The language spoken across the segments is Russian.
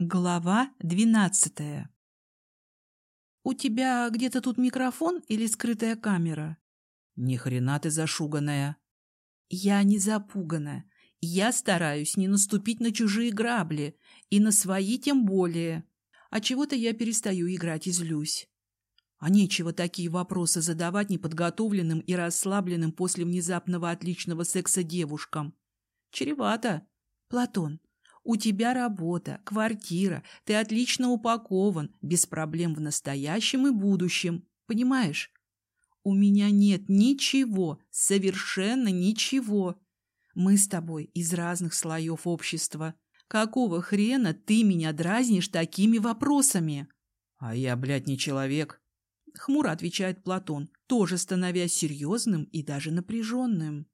Глава двенадцатая «У тебя где-то тут микрофон или скрытая камера?» «Ни хрена ты зашуганная!» «Я не запугана. Я стараюсь не наступить на чужие грабли, и на свои тем более. А чего-то я перестаю играть и злюсь. А нечего такие вопросы задавать неподготовленным и расслабленным после внезапного отличного секса девушкам. Чревато. Платон, у тебя работа, квартира, ты отлично упакован, без проблем в настоящем и будущем. Понимаешь? У меня нет ничего, совершенно ничего. Мы с тобой из разных слоев общества. Какого хрена ты меня дразнишь такими вопросами? А я, блядь, не человек. Хмуро отвечает Платон, тоже становясь серьезным и даже напряженным.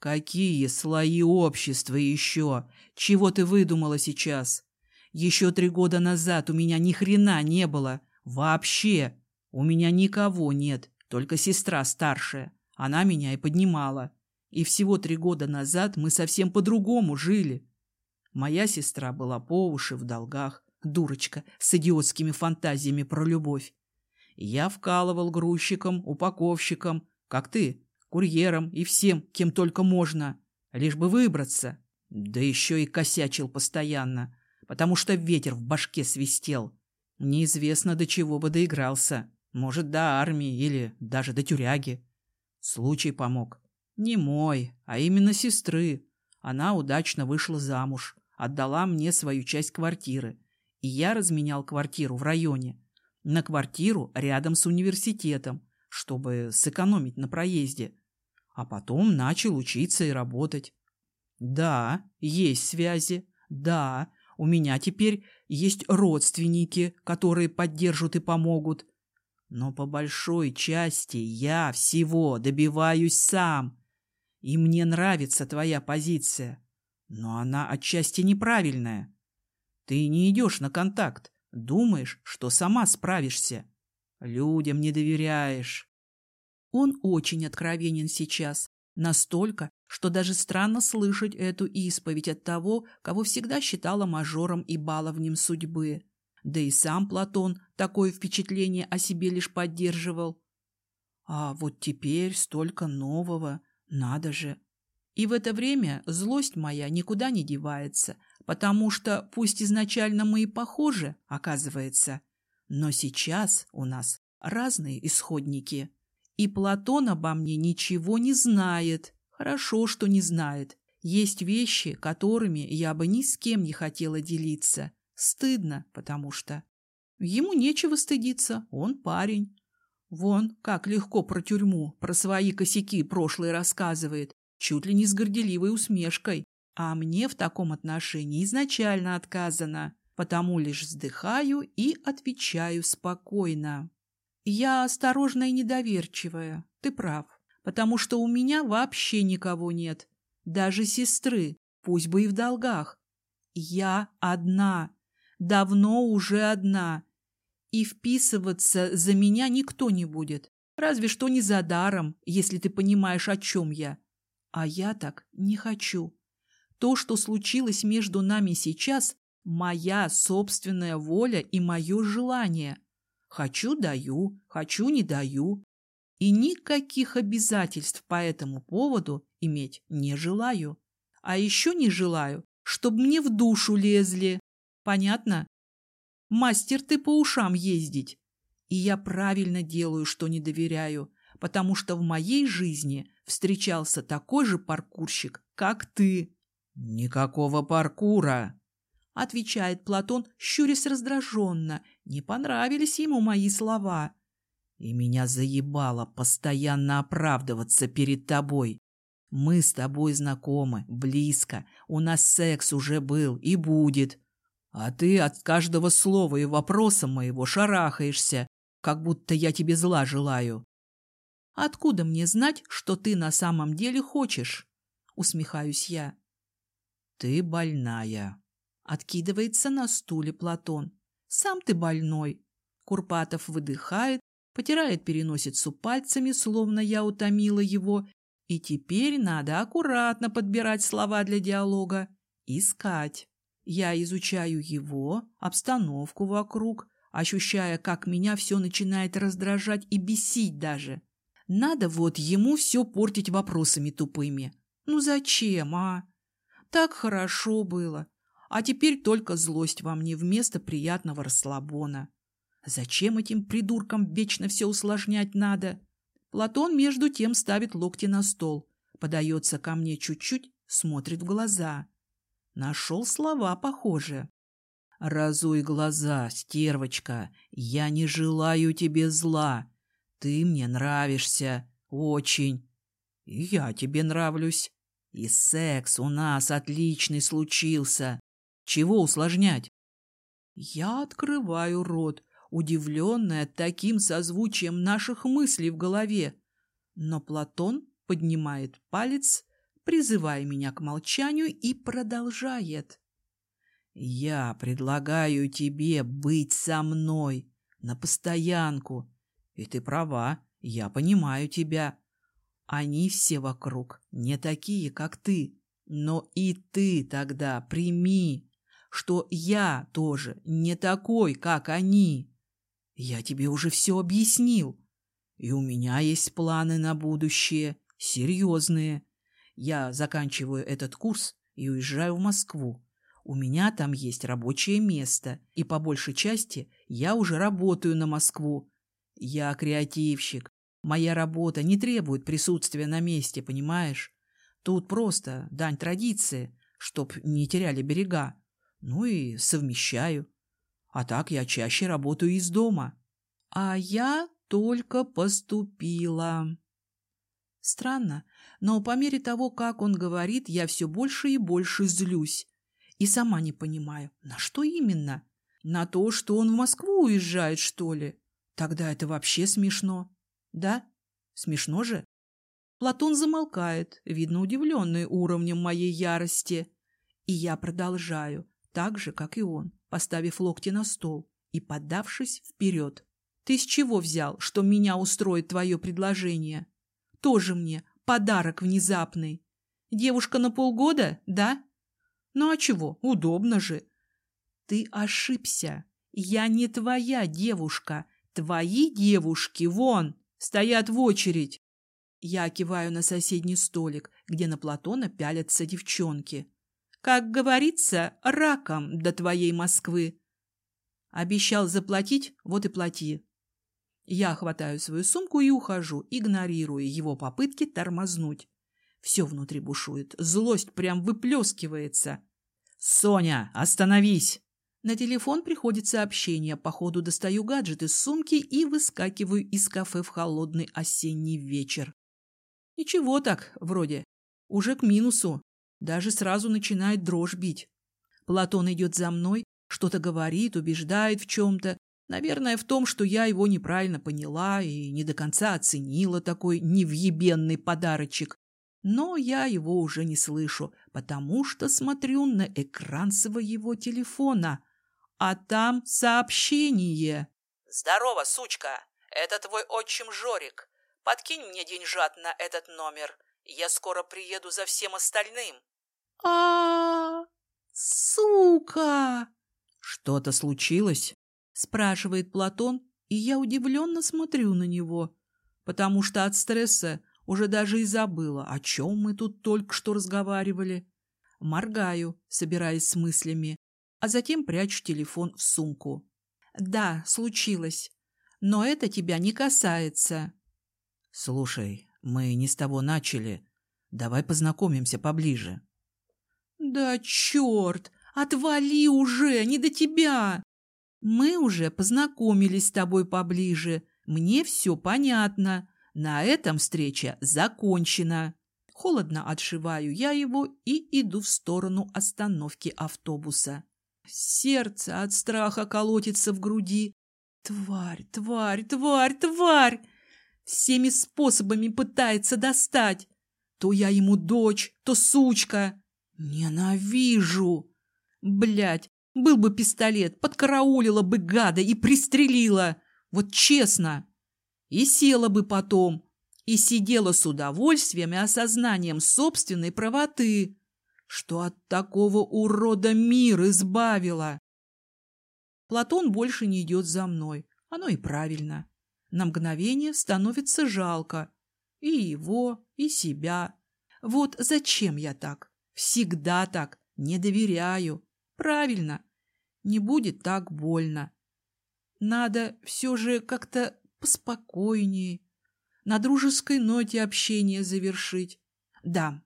Какие слои общества еще? Чего ты выдумала сейчас? Еще три года назад у меня ни хрена не было. Вообще. У меня никого нет, только сестра старшая. Она меня и поднимала. И всего три года назад мы совсем по-другому жили. Моя сестра была по уши в долгах, дурочка, с идиотскими фантазиями про любовь. Я вкалывал грузчиком, упаковщиком, как ты, курьером и всем, кем только можно, лишь бы выбраться. Да еще и косячил постоянно, потому что ветер в башке свистел. Неизвестно, до чего бы доигрался. Может, до армии или даже до тюряги. Случай помог. Не мой, а именно сестры. Она удачно вышла замуж, отдала мне свою часть квартиры. И я разменял квартиру в районе. На квартиру рядом с университетом, чтобы сэкономить на проезде а потом начал учиться и работать. Да, есть связи, да, у меня теперь есть родственники, которые поддержат и помогут. Но по большой части я всего добиваюсь сам. И мне нравится твоя позиция, но она отчасти неправильная. Ты не идешь на контакт, думаешь, что сама справишься. Людям не доверяешь. Он очень откровенен сейчас, настолько, что даже странно слышать эту исповедь от того, кого всегда считала мажором и баловнем судьбы. Да и сам Платон такое впечатление о себе лишь поддерживал. А вот теперь столько нового, надо же. И в это время злость моя никуда не девается, потому что, пусть изначально мы и похожи, оказывается, но сейчас у нас разные исходники. И Платон обо мне ничего не знает. Хорошо, что не знает. Есть вещи, которыми я бы ни с кем не хотела делиться. Стыдно, потому что... Ему нечего стыдиться, он парень. Вон, как легко про тюрьму, про свои косяки прошлые рассказывает, чуть ли не с горделивой усмешкой. А мне в таком отношении изначально отказано, потому лишь вздыхаю и отвечаю спокойно. Я осторожная и недоверчивая, ты прав, потому что у меня вообще никого нет, даже сестры, пусть бы и в долгах. Я одна, давно уже одна, и вписываться за меня никто не будет, разве что не за даром, если ты понимаешь, о чем я. А я так не хочу. То, что случилось между нами сейчас, моя собственная воля и мое желание – Хочу – даю, хочу – не даю. И никаких обязательств по этому поводу иметь не желаю. А еще не желаю, чтобы мне в душу лезли. Понятно? Мастер ты по ушам ездить. И я правильно делаю, что не доверяю, потому что в моей жизни встречался такой же паркурщик, как ты. Никакого паркура, — отвечает Платон, щурясь раздраженно. Не понравились ему мои слова. «И меня заебало постоянно оправдываться перед тобой. Мы с тобой знакомы, близко, у нас секс уже был и будет. А ты от каждого слова и вопроса моего шарахаешься, как будто я тебе зла желаю». «Откуда мне знать, что ты на самом деле хочешь?» — усмехаюсь я. «Ты больная», Откидывается на стуле Платон. Сам ты больной. Курпатов выдыхает, потирает переносицу пальцами, словно я утомила его, и теперь надо аккуратно подбирать слова для диалога. Искать. Я изучаю его, обстановку вокруг, ощущая, как меня все начинает раздражать и бесить даже. Надо вот ему все портить вопросами тупыми. Ну зачем, а? Так хорошо было. А теперь только злость во мне вместо приятного расслабона. Зачем этим придуркам вечно все усложнять надо? Платон между тем ставит локти на стол, подается ко мне чуть-чуть, смотрит в глаза. Нашел слова похожие. «Разуй глаза, стервочка, я не желаю тебе зла. Ты мне нравишься, очень. И я тебе нравлюсь. И секс у нас отличный случился. Чего усложнять?» Я открываю рот, удивленная таким созвучием наших мыслей в голове. Но Платон поднимает палец, призывая меня к молчанию, и продолжает. «Я предлагаю тебе быть со мной на постоянку. И ты права, я понимаю тебя. Они все вокруг не такие, как ты. Но и ты тогда прими, что я тоже не такой, как они. Я тебе уже все объяснил. И у меня есть планы на будущее, серьезные. Я заканчиваю этот курс и уезжаю в Москву. У меня там есть рабочее место, и по большей части я уже работаю на Москву. Я креативщик. Моя работа не требует присутствия на месте, понимаешь? Тут просто дань традиции, чтоб не теряли берега. Ну и совмещаю. А так я чаще работаю из дома. А я только поступила. Странно, но по мере того, как он говорит, я все больше и больше злюсь. И сама не понимаю, на что именно? На то, что он в Москву уезжает, что ли? Тогда это вообще смешно. Да? Смешно же? Платон замолкает, видно удивленный уровнем моей ярости. И я продолжаю, так же, как и он, поставив локти на стол и подавшись вперед. Ты с чего взял, что меня устроит твое предложение? Тоже мне подарок внезапный. Девушка на полгода, да? Ну а чего, удобно же. Ты ошибся. Я не твоя девушка. Твои девушки, вон, стоят в очередь. Я киваю на соседний столик, где на Платона пялятся девчонки. Как говорится, раком до твоей Москвы. Обещал заплатить, вот и плати. Я хватаю свою сумку и ухожу, игнорируя его попытки тормознуть. Все внутри бушует, злость прям выплескивается. «Соня, остановись!» На телефон приходит сообщение, по ходу достаю гаджет из сумки и выскакиваю из кафе в холодный осенний вечер. Ничего так, вроде. Уже к минусу. Даже сразу начинает дрожь бить. Платон идет за мной, что-то говорит, убеждает в чем-то. Наверное, в том, что я его неправильно поняла и не до конца оценила такой невъебенный подарочек. Но я его уже не слышу, потому что смотрю на экран своего телефона. А там сообщение. «Здорово, сучка! Это твой отчим Жорик. Подкинь мне деньжат на этот номер. Я скоро приеду за всем остальным». А Сука! Что-то случилось? Спрашивает Платон, и я удивленно смотрю на него, потому что от стресса уже даже и забыла, о чем мы тут только что разговаривали. Моргаю, собираясь с мыслями, а затем прячу телефон в сумку. «Да, случилось. Но это тебя не касается». «Слушай, мы не с того начали. Давай познакомимся поближе». «Да черт! Отвали уже! Не до тебя!» «Мы уже познакомились с тобой поближе. Мне все понятно. На этом встреча закончена. Холодно отшиваю я его и иду в сторону остановки автобуса. Сердце от страха колотится в груди. Тварь, тварь, тварь, тварь! Всеми способами пытается достать. То я ему дочь, то сучка. Ненавижу. Блядь, был бы пистолет, подкараулила бы гада и пристрелила. Вот честно. И села бы потом, и сидела с удовольствием и осознанием собственной правоты. что от такого урода мир избавила. Платон больше не идет за мной. Оно и правильно. На мгновение становится жалко. И его, и себя. Вот зачем я так? Всегда так. Не доверяю. Правильно. Не будет так больно. Надо все же как-то поспокойнее. На дружеской ноте общение завершить. Да,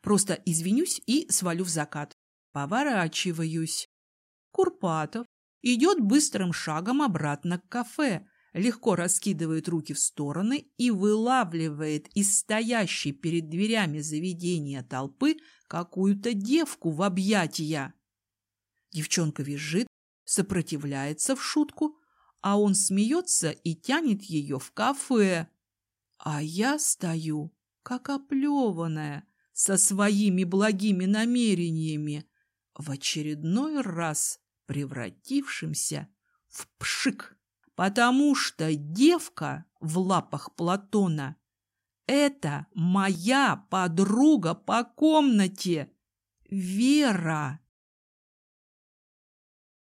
просто извинюсь и свалю в закат. Поворачиваюсь. Курпатов идет быстрым шагом обратно к кафе, легко раскидывает руки в стороны и вылавливает из стоящей перед дверями заведения толпы какую-то девку в объятия. Девчонка визжит, сопротивляется в шутку, а он смеется и тянет ее в кафе. А я стою, как оплеванная, со своими благими намерениями, в очередной раз превратившимся в пшик, потому что девка в лапах Платона — это моя подруга по комнате, Вера.